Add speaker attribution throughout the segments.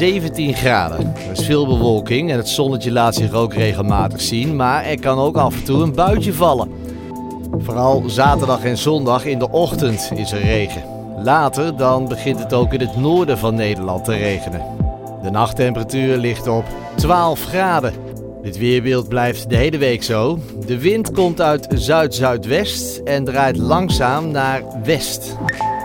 Speaker 1: 17 graden. Er is veel bewolking en het zonnetje laat zich ook regelmatig zien, maar er kan ook af en toe een buitje vallen. Vooral zaterdag en zondag in de ochtend is er regen. Later dan begint het ook in het noorden van Nederland te regenen. De nachttemperatuur ligt op 12 graden. Dit weerbeeld blijft de hele week zo. De wind komt uit zuid-zuidwest en draait langzaam naar west.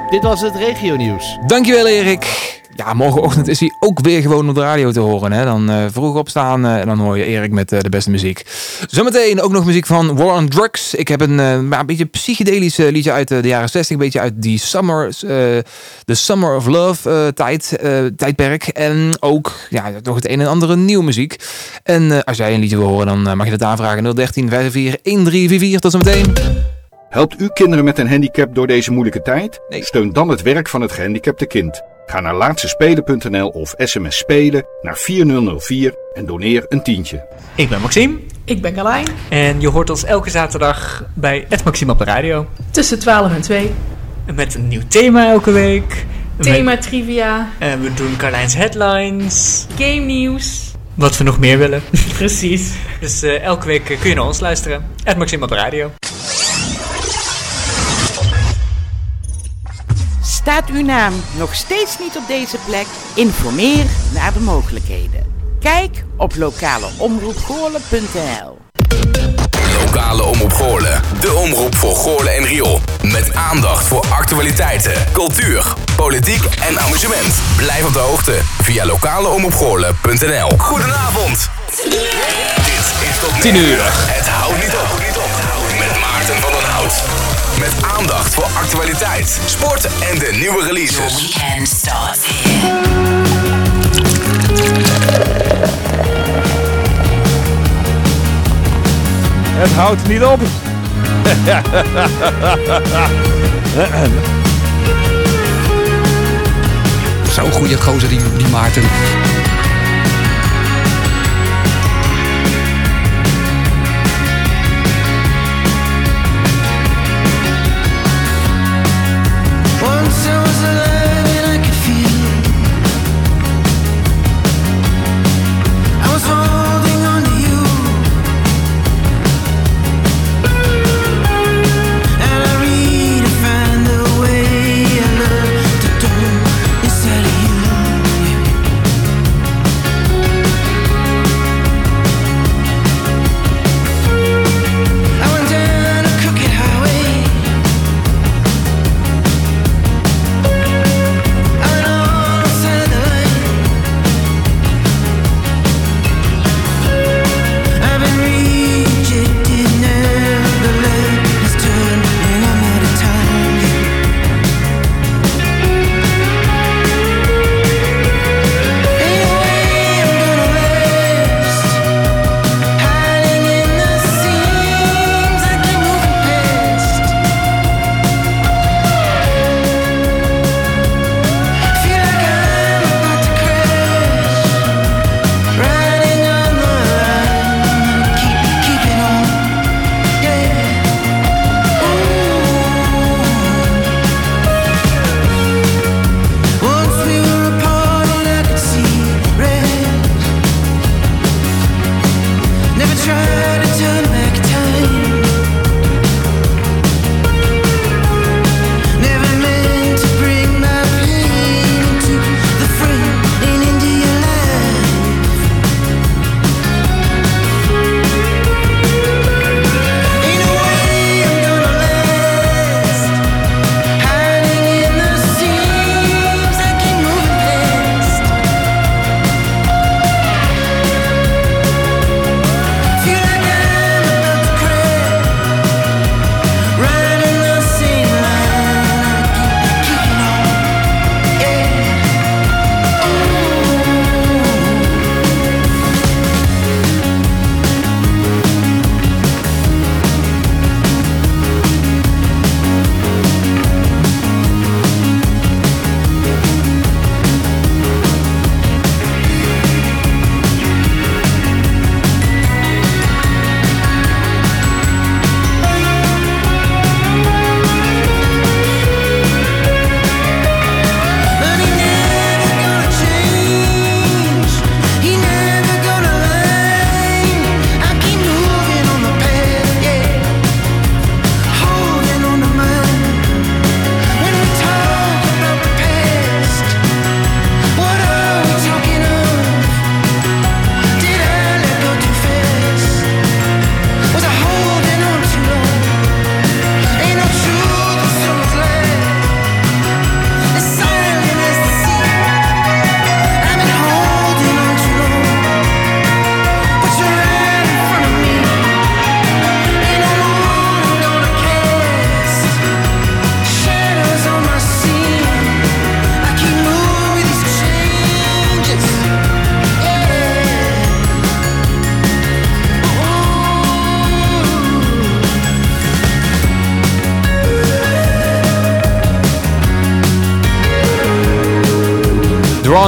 Speaker 1: Dit was het regionieuws.
Speaker 2: Dankjewel Erik. Ja, morgenochtend is hij ook weer gewoon op de radio te horen. Hè? Dan uh, vroeg opstaan uh, en dan hoor je Erik met uh, de beste muziek. Zometeen ook nog muziek van War on Drugs. Ik heb een, een beetje psychedelisch liedje uit de jaren 60. Een beetje uit die summer, de Summer of Love tijd, tijdperk. En ook ja, nog het een en andere nieuwe muziek. En als jij een liedje wil horen, dan mag je dat aanvragen. 013 54 1344. Tot zometeen.
Speaker 3: Helpt u kinderen met een handicap door deze moeilijke tijd? Nee. Steun dan het werk van het gehandicapte kind. Ga naar laatstespelen.nl of sms spelen naar 4004 en doneer een tientje.
Speaker 4: Ik ben Maxime.
Speaker 5: Ik ben Carlijn.
Speaker 4: En je hoort ons elke zaterdag bij Ed Maxime op de radio.
Speaker 5: Tussen 12 en 2.
Speaker 4: Met een nieuw thema elke week.
Speaker 5: Thema trivia.
Speaker 4: En we doen Carlijns headlines.
Speaker 5: Game nieuws.
Speaker 4: Wat we nog meer willen.
Speaker 5: Precies.
Speaker 4: Dus uh, elke week kun je naar ons luisteren. Ed Maxime op de radio.
Speaker 6: Staat uw naam nog steeds niet op deze plek? Informeer naar de mogelijkheden. Kijk op lokaleomroepgoorlen.nl
Speaker 7: Lokale Omroep Goorlen. De omroep voor Goorlen en Riool. Met aandacht voor actualiteiten, cultuur, politiek en amusement. Blijf op de hoogte via lokaleomroepgoorlen.nl Goedenavond. Dit is tot
Speaker 2: 10 uur.
Speaker 7: Het houdt niet op. Maarten van den Hout. Met aandacht voor actualiteit, sport en de nieuwe releases.
Speaker 8: Weekend starts.
Speaker 9: Het houdt niet op.
Speaker 10: Zo'n goede gozer die, die Maarten.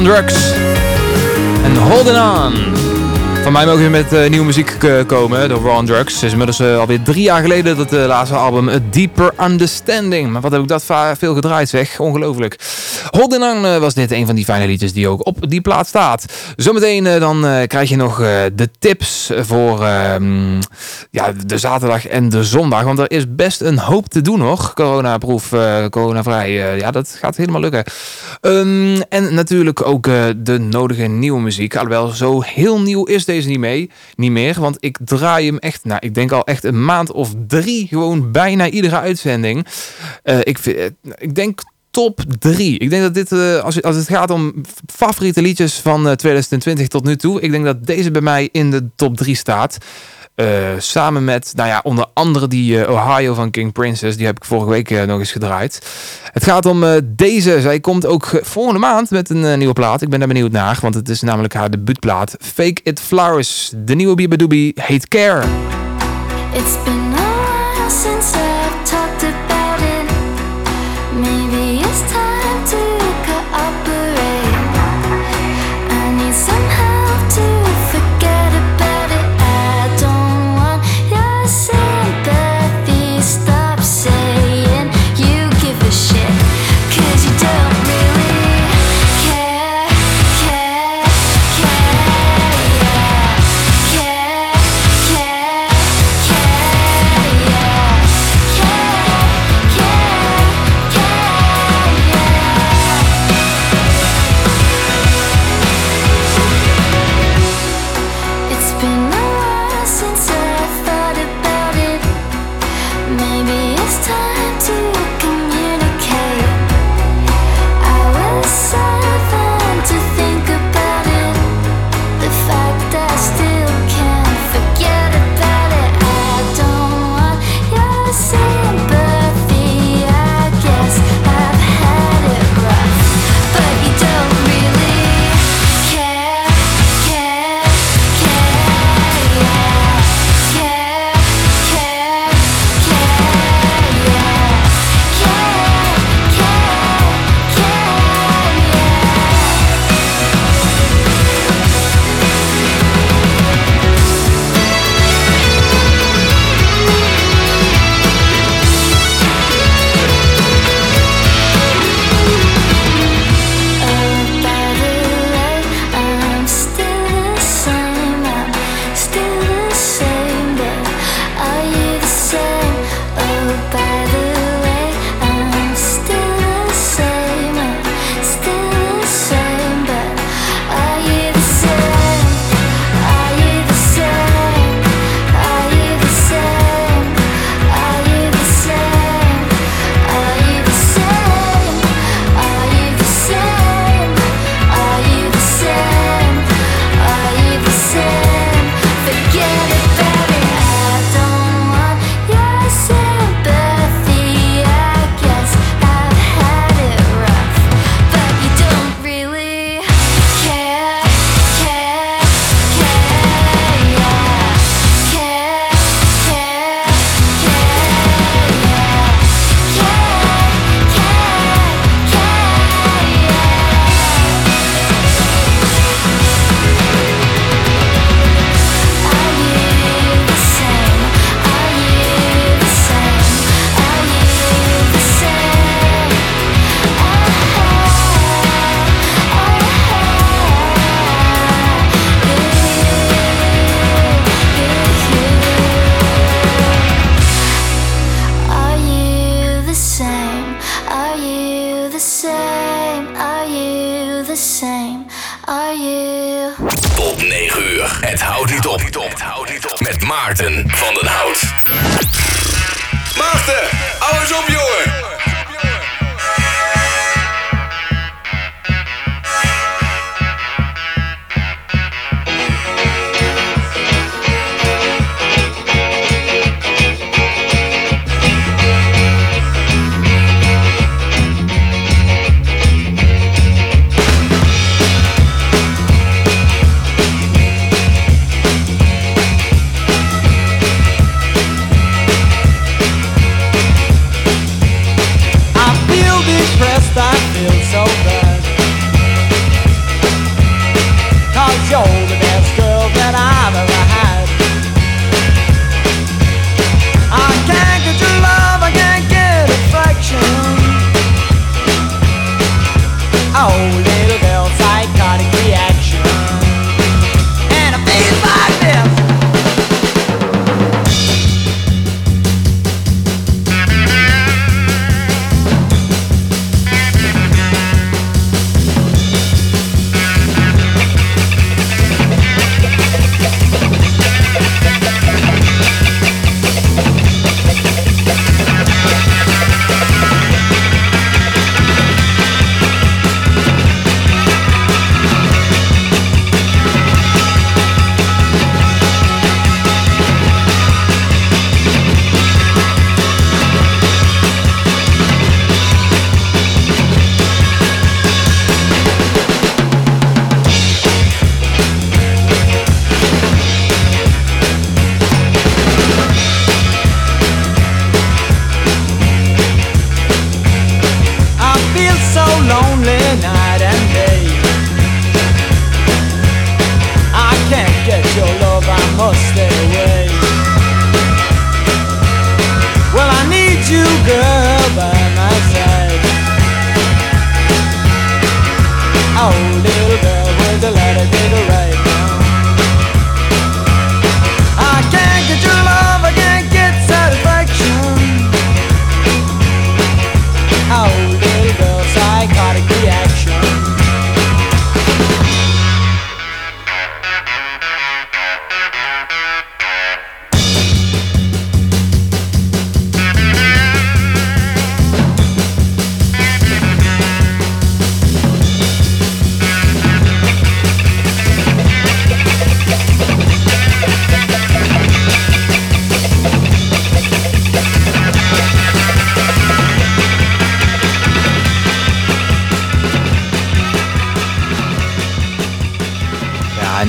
Speaker 11: Drawn Drugs. En Holding On. Van mij mogen we met uh, nieuwe muziek komen door Raw Drugs. Het is inmiddels uh, alweer drie jaar geleden dat het laatste album A Deeper Understanding. Maar wat heb ik dat veel gedraaid zeg. Ongelooflijk. Holding On was dit een van die fijne liedjes die ook op die plaat staat. Zometeen dan krijg je nog de tips voor ehm, ja, de zaterdag en de zondag. Want er is best een hoop te doen nog. Coronaproef, coronavrij. ja, dat gaat helemaal lukken. Um, en natuurlijk ook de nodige nieuwe muziek. Alhoewel zo heel nieuw is deze niet mee, niet meer. Want ik draai hem echt, nou, ik denk al echt een maand of drie, gewoon bijna iedere uitzending. Ik, ik denk top 3. Ik denk dat dit, uh, als, het gaat om favoriete liedjes van 2020 tot nu toe, ik denk dat deze bij mij in de top 3 staat. Uh, samen met, nou ja, onder andere die Ohio van King Princess. Die heb ik vorige week nog eens gedraaid. Het gaat om deze. Zij komt ook volgende maand met een nieuwe plaat. Ik ben daar benieuwd naar, want het is namelijk haar debuutplaat. Fake It Flowers. De nieuwe Bibadoobie heet Care. It's been since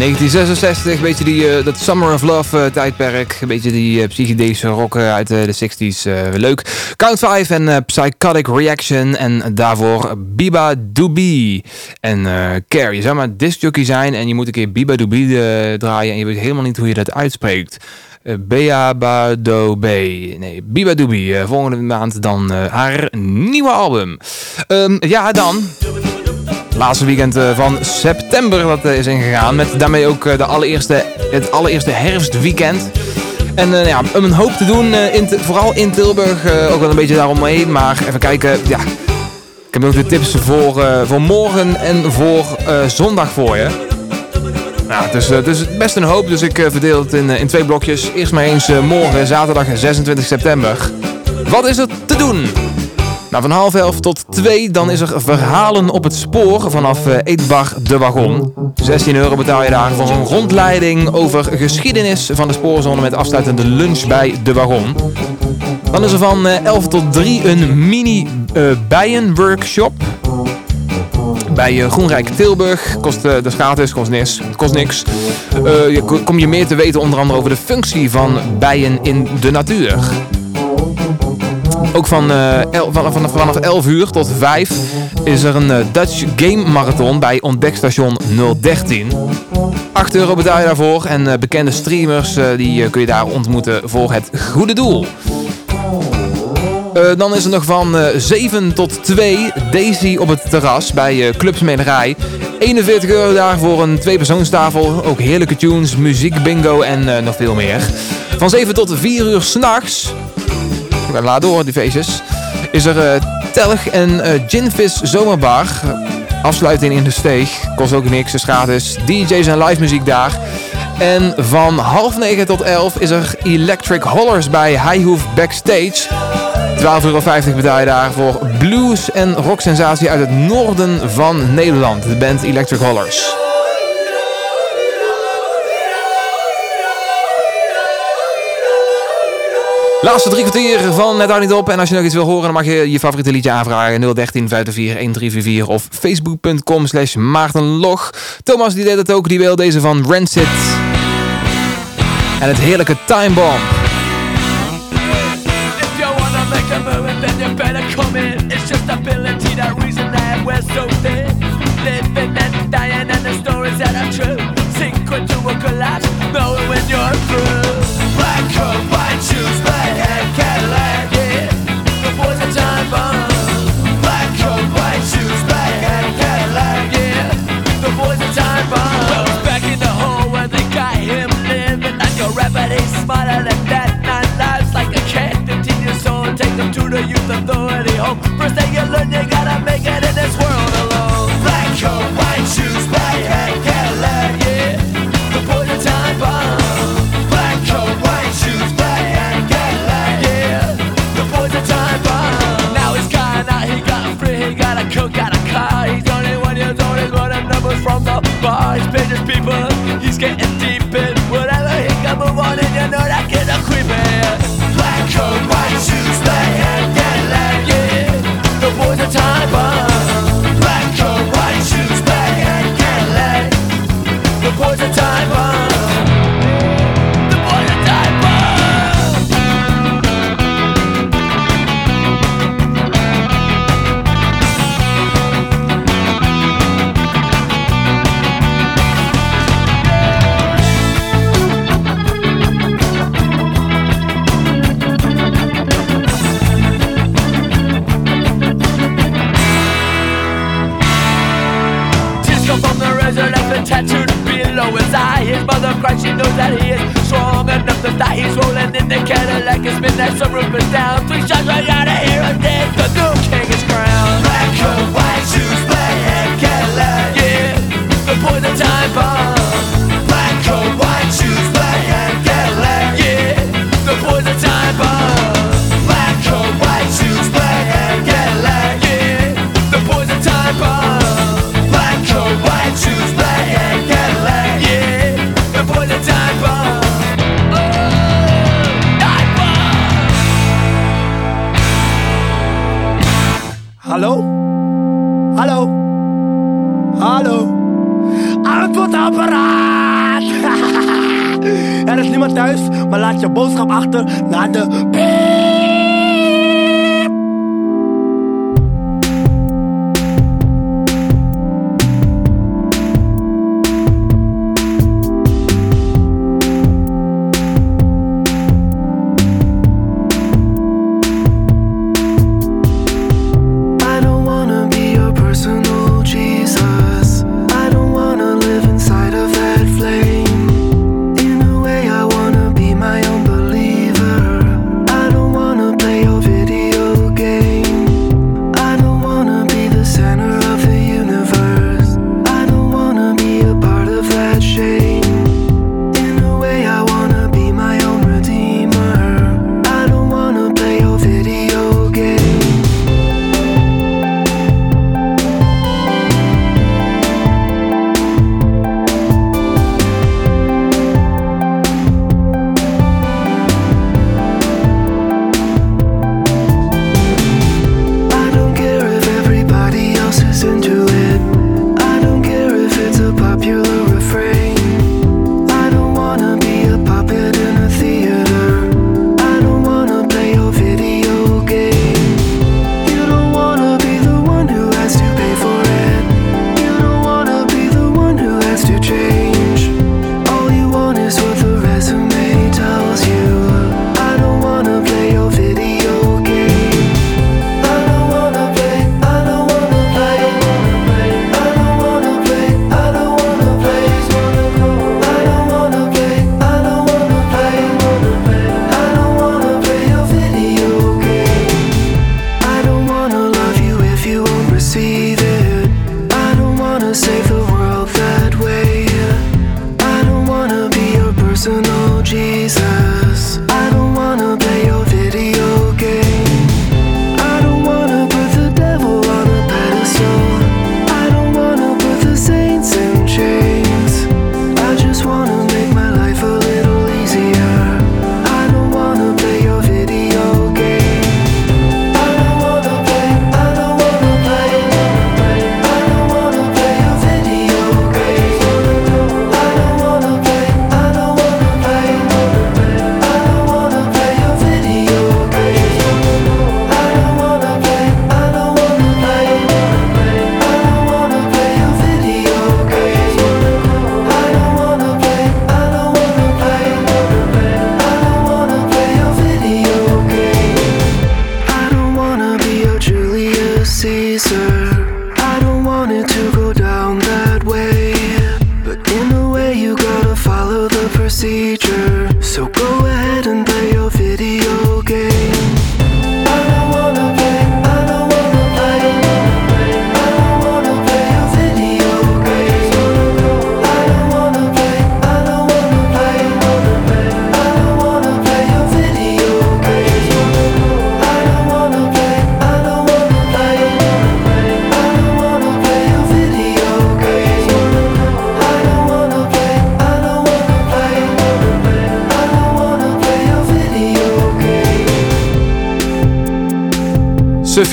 Speaker 2: 1966, een beetje die, eh, dat Summer of Love eh, tijdperk. Een beetje die uh, psychedelische uit de 60s. leuk. Count 5 en Psychotic Reaction. En daarvoor Biba Doobie. En Care. Je zou maar discjockey zijn en je moet een keer Biba Doobie draaien. En je weet helemaal niet hoe je dat uitspreekt. Bea B. Nee, Biba Doobie. volgende maand dan haar nieuwe album. Um, ja, dan laatste weekend van september dat is ingegaan. Met daarmee ook de allereerste, het allereerste herfstweekend. En ja, om een hoop te doen, in vooral in Tilburg, ook wel een beetje daaromheen. Maar even kijken, ja. Ik heb ook de tips voor, voor morgen en voor zondag voor je. Nou, dus, dus best een hoop, dus ik verdeel het in, in twee blokjes. Eerst maar eens morgen, zaterdag 26 september. Wat is er te doen? Nou, van half elf tot twee, dan is er verhalen op het spoor vanaf uh, Eetbar de Wagon. 16 euro betaal je daar voor een rondleiding over geschiedenis van de spoorzone met afsluitende lunch bij de Wagon. Dan is er van uh, 11 tot 3 een mini uh, bijenworkshop. Bij Groenrijk Tilburg kost uh, de gratis, kost niks. Kost niks. Je, kom je meer te weten onder andere over de functie van bijen in de natuur. Ook van, uh, el, van, van, vanaf 11 uur tot 5 is er een uh, Dutch Game Marathon bij ontdekstation 013. 8 euro betaal je daarvoor en uh, bekende streamers die kun je daar ontmoeten voor het goede doel. dan is er nog van 7 tot 2 Daisy op het terras bij Clubsmederij. 41 euro daar voor een tweepersoonstafel. Ook heerlijke tunes, muziek, bingo en nog veel meer. Van 7 tot 4 uur s'nachts laat door die feestjes. Is er uh, Telg en uh, Ginvis Zomerbar. Afsluiting in de steeg. Kost ook niks, is gratis. DJ's en live muziek daar. En van half negen tot 11 is er Electric Hollers bij Highhoef Backstage. 12,50 euro betaal je daar voor blues en rocksensatie uit het noorden van Nederland. De band Electric Hollers. Laatste drie kwartier van Net Niet Op. En als je nog iets wil horen, dan mag je je favoriete liedje aanvragen. 013 54 1344 of facebook.com slash maartenlog. Thomas die deed het ook, die wil deze van Rancid. En het heerlijke Time Bomb.
Speaker 12: If that reason and the stories that are true.
Speaker 13: the youth authority home. First you learn you gotta make it in this world alone. Black coat, white shoes, black hat, Cadillac, yeah. The point time bomb. Black coat, white shoes, black yeah. The time bomb. Now he's out, he got free, he got a coat, got a car. He's only one years old, he's running numbers from the bar. He's paid his people, he's getting deep in whatever he can move on, and you know that kid's a creepy. Black coat. she knows that he is strong enough to die. He's rolling in the Cadillac,
Speaker 14: like it's midnight. Some is
Speaker 15: down. Three shots right out of here and dead. als je boodschap
Speaker 2: achterlaten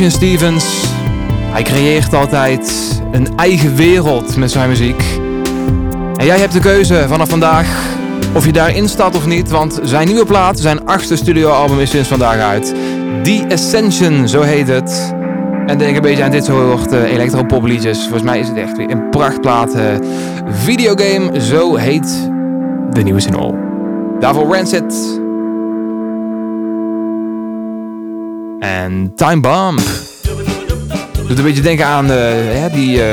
Speaker 2: Stevens. Hij creëert altijd een eigen wereld met zijn muziek. En jij hebt de keuze vanaf vandaag of je daarin staat of niet, want zijn nieuwe plaat, zijn achtste studioalbum is sinds vandaag uit. The Ascension, zo heet het. En denk een beetje aan dit soort uh, electropop liedjes. Volgens mij is het echt weer een prachtplaat. Uh, videogame, zo heet de nieuwe single. Daarvoor Rancid. En Time Bomb. Doet een beetje denken aan uh, die uh,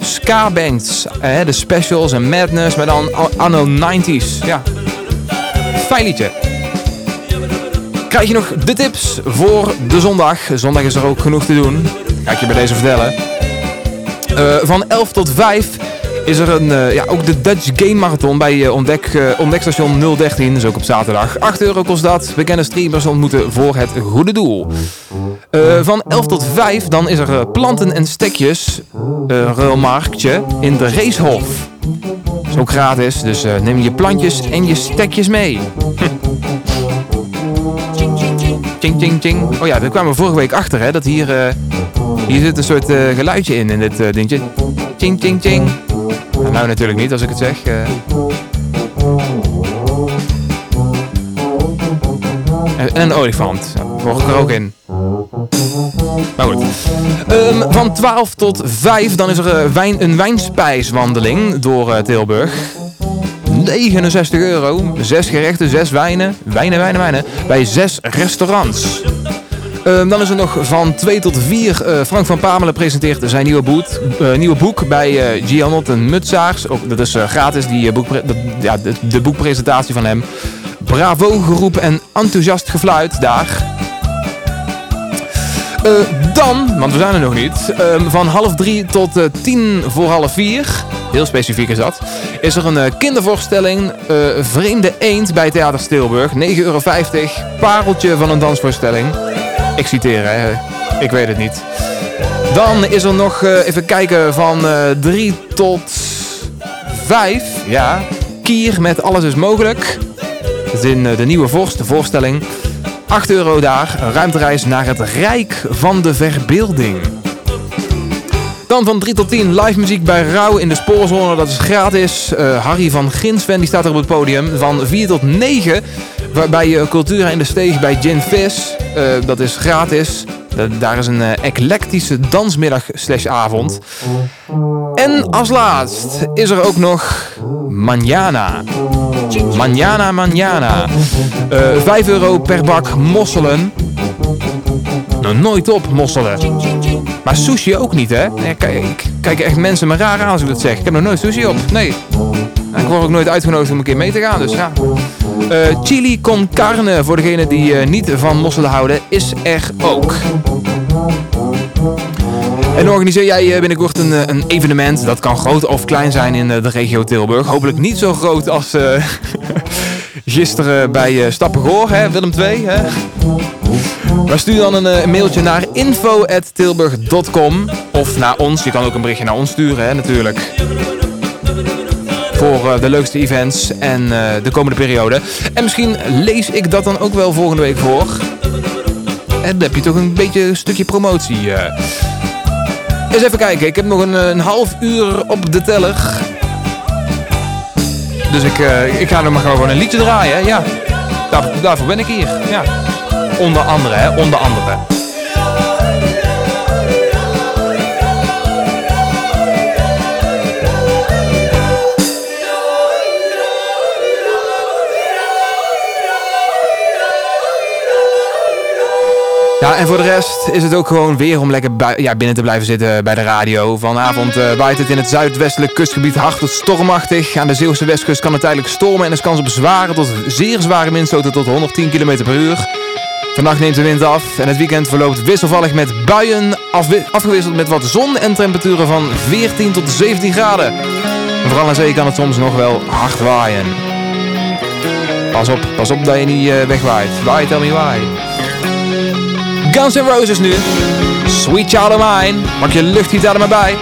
Speaker 2: ska-bands. Uh, de specials en madness, maar dan anno 90s. Ja, fijn liedje. Krijg je nog de tips voor de zondag? Zondag is er ook genoeg te doen. Ga ik je bij deze vertellen. Van 11 tot 5 is er een, uh, ja, ook de Dutch Game Marathon bij uh, ontdek, ontdekstation 013. Dus ook op zaterdag. 8 euro kost dat. Bekende streamers ontmoeten voor het goede doel. van 11 tot 5 dan is er planten en stekjes. ruilmarktje in de Racehof. Dat is ook gratis. Dus neem je plantjes en je stekjes mee. Ching, ching, ching. Oh ja, daar kwamen we vorige week achter, hè. Dat hier, hier zit een soort geluidje in, in dit dingetje. Ching, ching, ching. Nou, natuurlijk niet, als ik het zeg. En een olifant. Volg ik er ook in. Maar goed. Um, van 12 tot 5 dan is er wijn, een wijnspijswandeling door Tilburg. 69 euro. Zes gerechten, zes wijnen. Wijnen, wijnen, wijnen. Bij zes restaurants. Uh, dan is er nog van 2 tot 4. Uh, Frank van Pamelen presenteert zijn nieuwe, uh, nieuwe boek bij uh, Gianot en Mutsaars. Ook, dat is gratis, die, dat, ja, de, de, boekpresentatie van hem. Bravo geroep en enthousiast gefluit daar. dan, want we zijn er nog niet, ehm, van half drie tot tien voor half vier heel specifiek is dat, is er een kindervoorstelling Vreemde Eend bij Theater Stilburg. 9,50 euro, pareltje van een dansvoorstelling. Ik citeer, hè. ik weet het niet. Dan is er nog, uh, even kijken, van 3 tot 5, ja, Kier met Alles is Mogelijk. Dat is in de Nieuwe Vorst, de voorstelling. 8 euro daar, een ruimtereis naar het Rijk van de Verbeelding. Dan van 3 tot 10 live muziek bij Rauw in de Spoorzone. Dat is gratis. Uh, Harry van Ginsven die staat er op het podium. Van 4 tot 9 bij uh, Cultura in de Steeg bij Gin Fizz. Uh, dat is gratis. daar is een eclectische dansmiddag slash avond. En als laatst is er ook nog Manjana. Manjana, Manjana. 5 euro per bak mosselen. Nou, nooit op mosselen. Maar sushi ook niet, hè? Nee, kijk, echt mensen me raar aan als ik dat zeg. Ik heb nog nooit sushi op. Nee. Ik word ook nooit uitgenodigd om een keer mee te gaan, dus ja. Uh, chili con carne, voor degenen die uh, niet van mosselen houden, is er ook. En organiseer jij eh, binnenkort een, een evenement, dat kan groot of klein zijn in de regio Tilburg. Hopelijk niet zo groot als gisteren bij Stappengoor, hè, Willem II. Hè? Maar stuur dan een mailtje naar info.tilburg.com of naar ons. Je kan ook een berichtje naar ons sturen, hè, natuurlijk. Voor uh, de leukste events en uh, de komende periode. En misschien lees ik dat dan ook wel volgende week voor. En dan heb je toch een beetje een stukje promotie. Eens even kijken, ik heb nog een, een half uur op de teller. Dus ik, ik ga nog maar gewoon een liedje draaien, ja. Daar, daarvoor ben ik hier, ja. Onder andere, hè, onder andere. En voor de rest is het ook gewoon weer om lekker ja, binnen te blijven zitten bij de radio. Vanavond uh, waait het in het zuidwestelijk kustgebied hard tot stormachtig. Aan de Zeeuwse westkust kan het tijdelijk stormen en is kans op zware tot zeer zware windstoten tot 110 km per uur. Vannacht neemt de wind af en het weekend verloopt wisselvallig met buien, afgewisseld met wat zon en temperaturen van 14 tot 17 graden. En vooral aan zee kan het soms nog wel hard waaien. Pas op, pas op dat je niet uh, wegwaait. Why, tell me why. Guns N' Roses nu. Sweet Child of Mine. Maak je luchtgitaar er maar bij.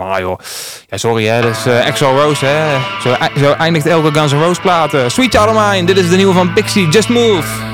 Speaker 11: Normaal, joh. Ja, sorry, hè. Dat is uh, Axel Rose, hè. Zo, zo eindigt elke Guns N' Roses plaat. Sweet Child. Dit is de nieuwe van Pixie. Just Move.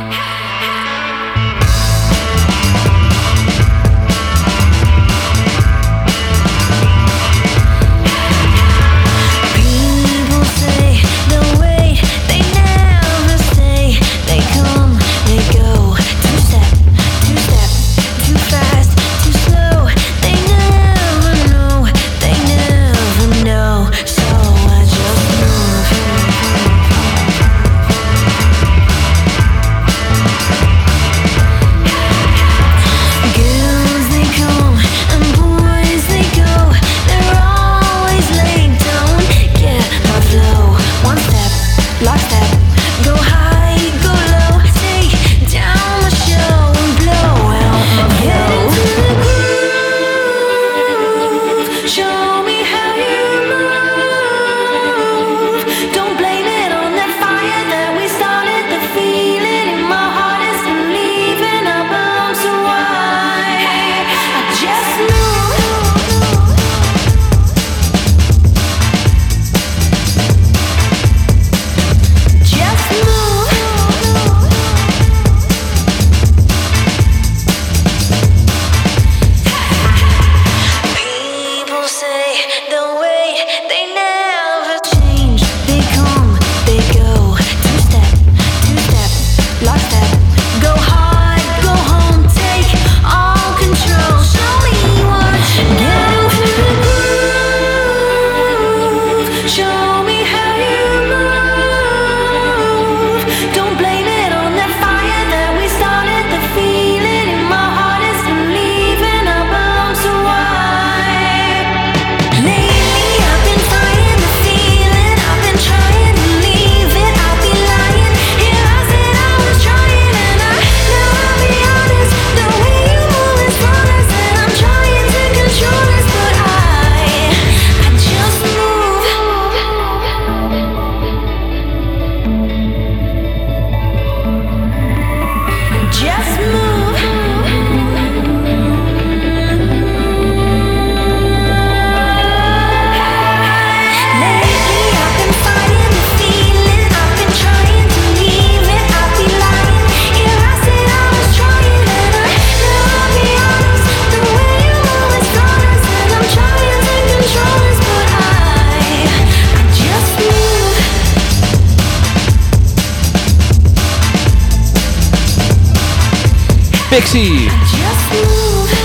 Speaker 11: Pixie.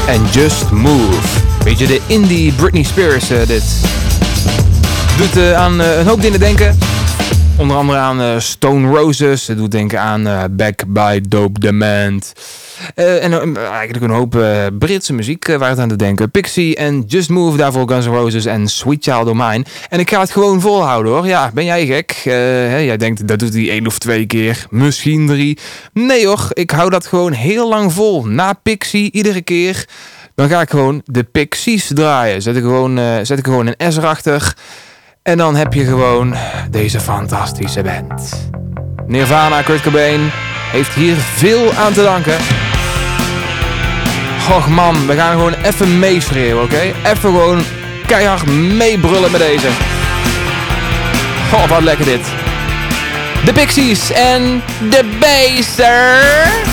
Speaker 11: En Just Move. Beetje de indie Britney Spears uh, dit. Doet uh, aan uh, een hoop dingen denken. Onder andere aan Stone Roses. Het doet denken aan Back by Dope Demand. Uh, en uh, eigenlijk een hoop uh, Britse muziek waar het aan te denken. Pixie en Just Move, daarvoor Guns N' Roses en Sweet Child of Mine. En ik ga het gewoon volhouden hoor. Ja, ben jij gek? Hè, jij denkt dat doet hij één of twee keer, misschien drie. Nee hoor, ik hou dat gewoon heel lang vol. Na Pixie, iedere keer. Dan ga ik gewoon de Pixies draaien. Zet ik gewoon, zet ik gewoon een S erachter. En dan heb je gewoon deze fantastische band. Nirvana, Kurt Cobain heeft hier veel aan te danken. Och man, we gaan gewoon even meeschreeuwen, oké? Even gewoon keihard meebrullen met deze. Oh, wat lekker dit. De Pixies en de Baser.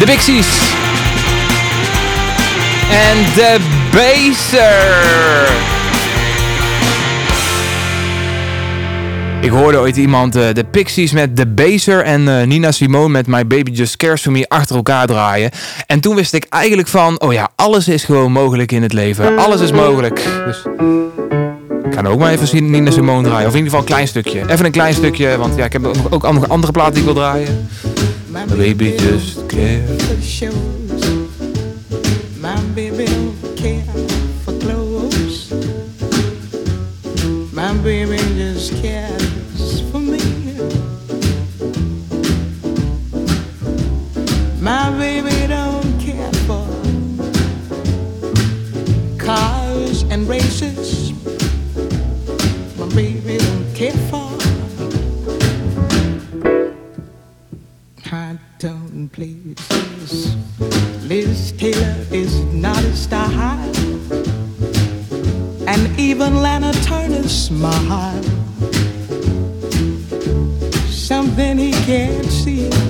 Speaker 2: De Pixies. En de Baser. Ik hoorde ooit iemand eh, de Pixies met The Baser en eh, Nina Simone met My Baby Just Cares For Me achter elkaar draaien. En toen wist ik eigenlijk van, oh ja, alles is gewoon mogelijk in het leven. Alles is mogelijk. Dus ik ga ook maar even zien Nina Simone draaien. Of in ieder geval een klein stukje. Even een klein stukje, want ja, ik heb ook nog andere platen die ik wil draaien. My Baby Just Cares.
Speaker 16: For shows. My baby don't care for clothes. My baby just cares places. Liz Taylor is not a style, and even Lana Turner's smile. Something he can't see.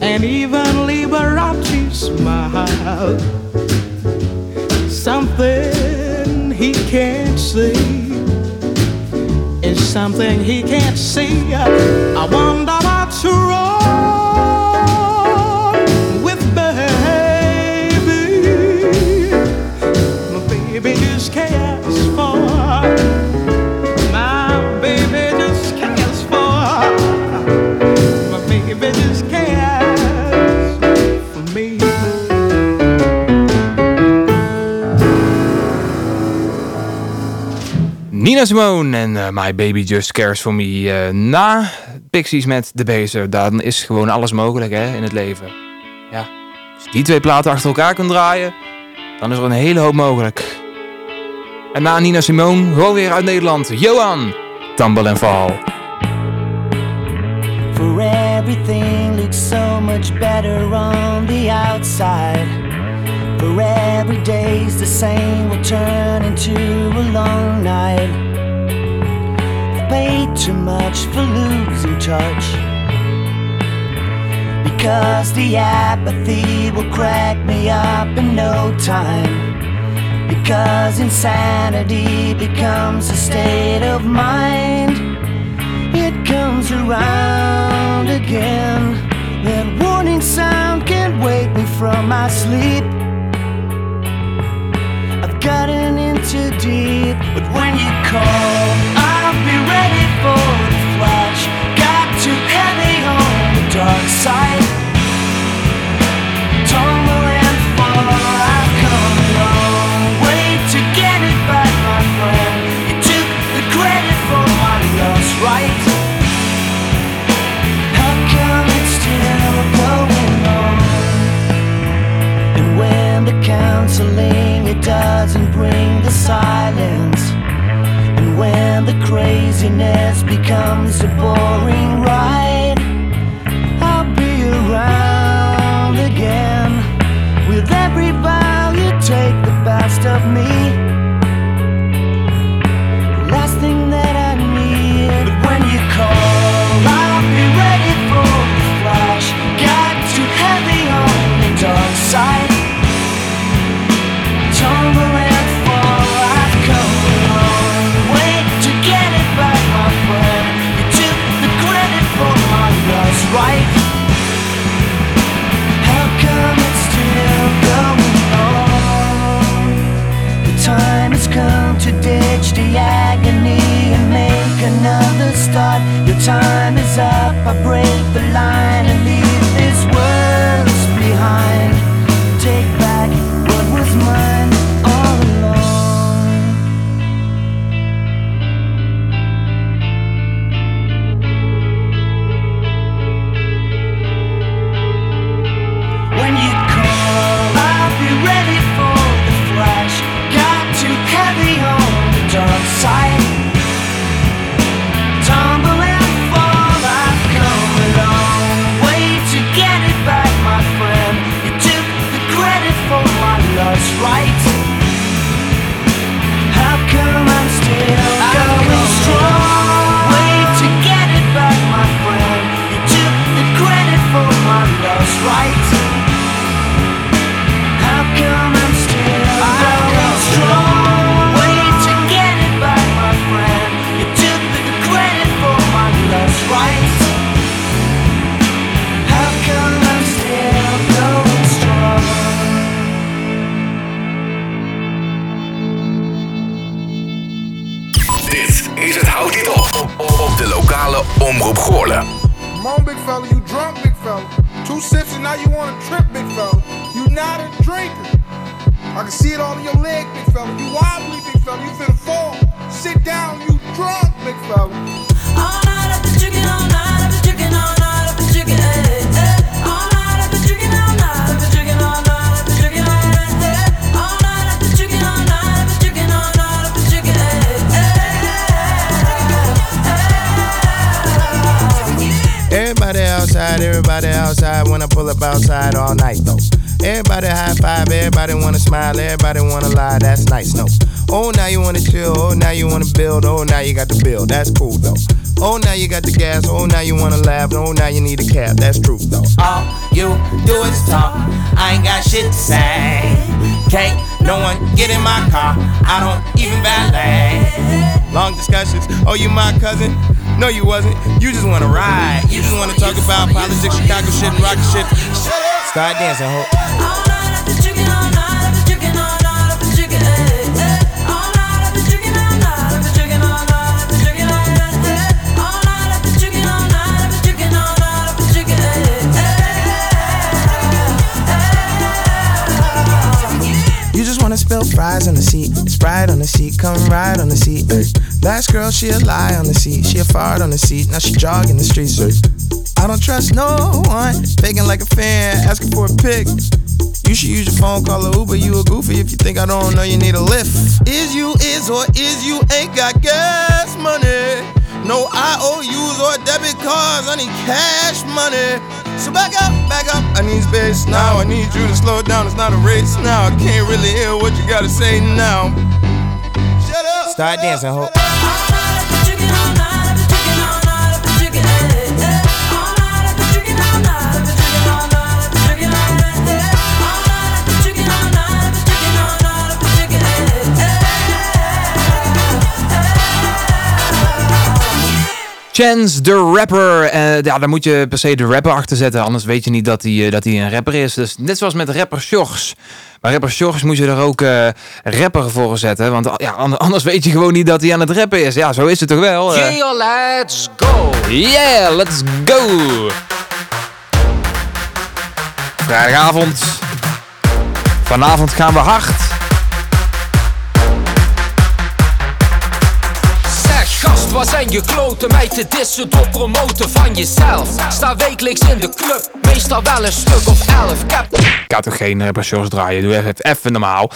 Speaker 16: And even Liberace smile. Something he can't see is something he can't see. I wonder what's wrong
Speaker 2: Nina Simone en eh, My Baby Just Cares For Me. eh, na Pixies met de Bezer, dan is gewoon alles mogelijk hè, in het leven. Ja, als je die twee platen achter elkaar kunt draaien, dan is er een hele hoop mogelijk. En na Nina Simone, gewoon weer uit Nederland, Johan, Tambel en Val.
Speaker 17: For everything looks so much better on the outside. For every day's the same will turn into a long night. I paid too much for losing touch. Because the apathy will crack me up in no time. Because insanity becomes a state of mind. It comes around again. That warning sound can't wake me from my sleep. Gotten in too deep, but when you call, I'll be ready for the flash. Get
Speaker 18: in
Speaker 19: my car. I don't even valet.
Speaker 20: Long discussions, oh, you my cousin? No, you wasn't. You just wanna ride. You just wanna talk about politics, Chicago shit, and rocket shit. Start dancing, ho. Spill fries on the seat. Sprite on the seat, come ride on the seat. ay. Last girl, she a lie on the seat. She a fart on the seat. Now she jogging the streets. ay. I don't trust no one. Faking like a fan, asking for a pic. You should use your phone, call a Uber. You a goofy if you think I don't know you need a lift. Is you is or is you ain't got gas money? No IOUs or debit cards. I need cash money. So back up, back up. I need space now. I need you to slow down. It's not a race now. I can't really hear what you gotta say now. Shut up. Start dancing, ho.
Speaker 2: Chance the Rapper. Eh, ja, daar moet je per se de rapper achter zetten. Anders weet je niet dat hij, eh, dat hij een rapper is. Dus net zoals met rapper Sjors. Maar rapper Sjors moet je er ook eh, rapper voor zetten. Want ja, an- anders weet je gewoon niet dat hij aan het rappen is. Ja, zo is het toch wel?
Speaker 1: Yeah, let's go.
Speaker 2: Yeah, let's go. Vrijdagavond. Vanavond gaan we hard.
Speaker 21: Of waar zijn je kloten mij te dissen promoten van jezelf? Sta wekelijks in de club, meestal wel een stuk of elf. Ik
Speaker 2: ga toch geen repertoires draaien, doe even, even normaal.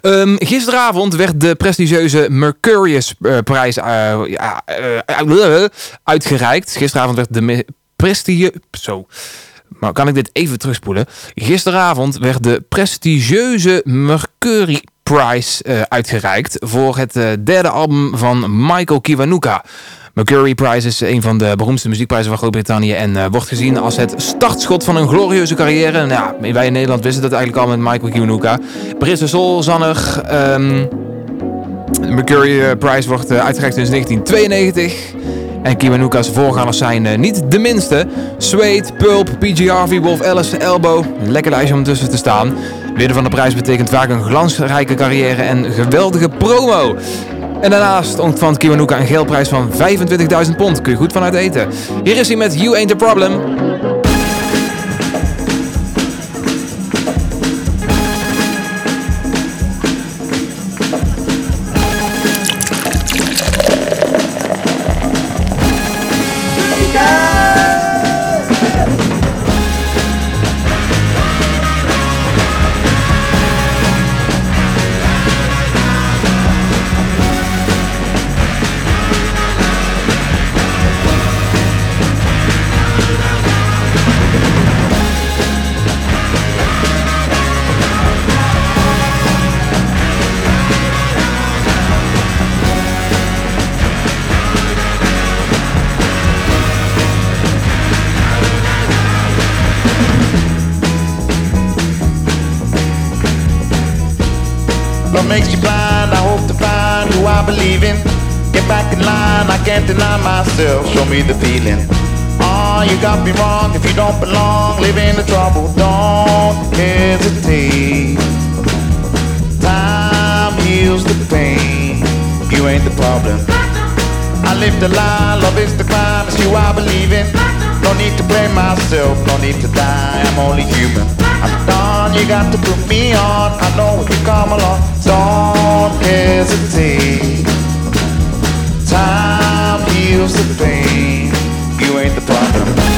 Speaker 2: Ehm, gisteravond werd de prestigieuze Mercurius eh, prijs eh, ja, eh, uitgereikt. Gisteravond werd de prestige... Zo. Maar kan ik dit even terugspoelen? Gisteravond werd de prestigieuze Mercury Prize eh, uitgereikt voor het eh, derde album van Michael Kiwanuka. Mercury Prize is een van de beroemdste muziekprijzen van Groot-Brittannië en eh, wordt gezien als het startschot van een glorieuze carrière. En ja, wij in Nederland wisten dat eigenlijk al met Michael Kiwanuka. Britse soulzanger. ehm Mercury Prize wordt uitgereikt sinds 1992. En Kiwanuka's voorgangers zijn eh, niet de minste. Suede, Pulp, PG Harvey, Wolf Alice, Elbow. Lekker lijstje om tussen te staan. Winnen van de prijs betekent vaak een glansrijke carrière en geweldige promo. En daarnaast ontvangt Kiwanuka een geldprijs van 25.000 pond. Kun je goed vanuit eten. Hier is hij met You Ain't The Problem.
Speaker 22: Makes you blind? I hope to find who I believe in. Get back in line, I can't deny myself. Show me the feeling. Oh, you got me wrong. If you don't belong, live in the trouble. Don't hesitate. Time heals the pain. You ain't the problem. I live the lie, love is the crime. It's you I believe in. No need to blame myself, no need to die. I'm only human. I'm done, you got to put me on. I know if you come along, don't hesitate. Time heals the pain. You ain't the problem.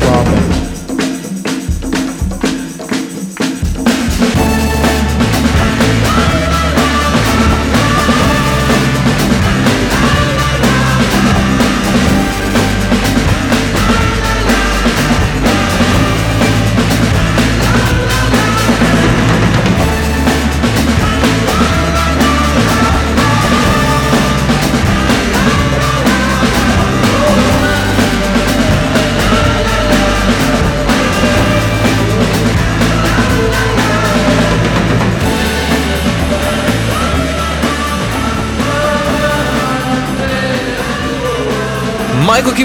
Speaker 22: Problem.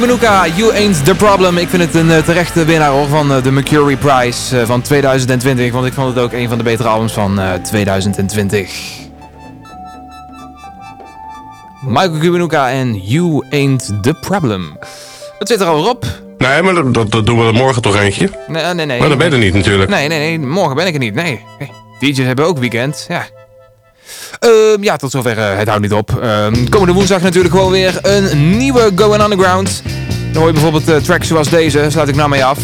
Speaker 2: Kiwanuka, You Ain't The Problem. Ik vind het een eh, terechte winnaar hoor, van eh, de Mercury Prize eh, van 2020. Want ik vond het ook een van de betere albums van eh, 2020. Michael Kiwanuka en You Ain't The Problem. Wat zit er al op?
Speaker 23: Nee, maar dat, dat, doen we er morgen toch eentje.
Speaker 2: Nee, nee, nee.
Speaker 23: Maar dat ben je er niet natuurlijk.
Speaker 2: Nee, nee, nee. Morgen ben ik er niet. Nee. Hey, DJ's hebben ook weekend. Ja. Ehm, ja, tot zover. eh, het houdt niet op. Ehm, komende woensdag natuurlijk gewoon weer een nieuwe Going Underground. Dan hoor je bijvoorbeeld eh, tracks zoals deze. Sluit ik nou mee af.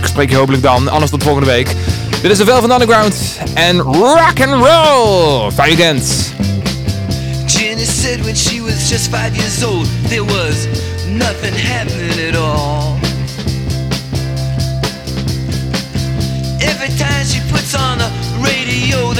Speaker 2: Ik spreek je hopelijk dan. Anders tot volgende week. Dit is de Velvet Underground. En rock and roll. Fijn weekend.
Speaker 13: Jenny when she was just five years old, there was nothing happening at all. Every time she puts on radio,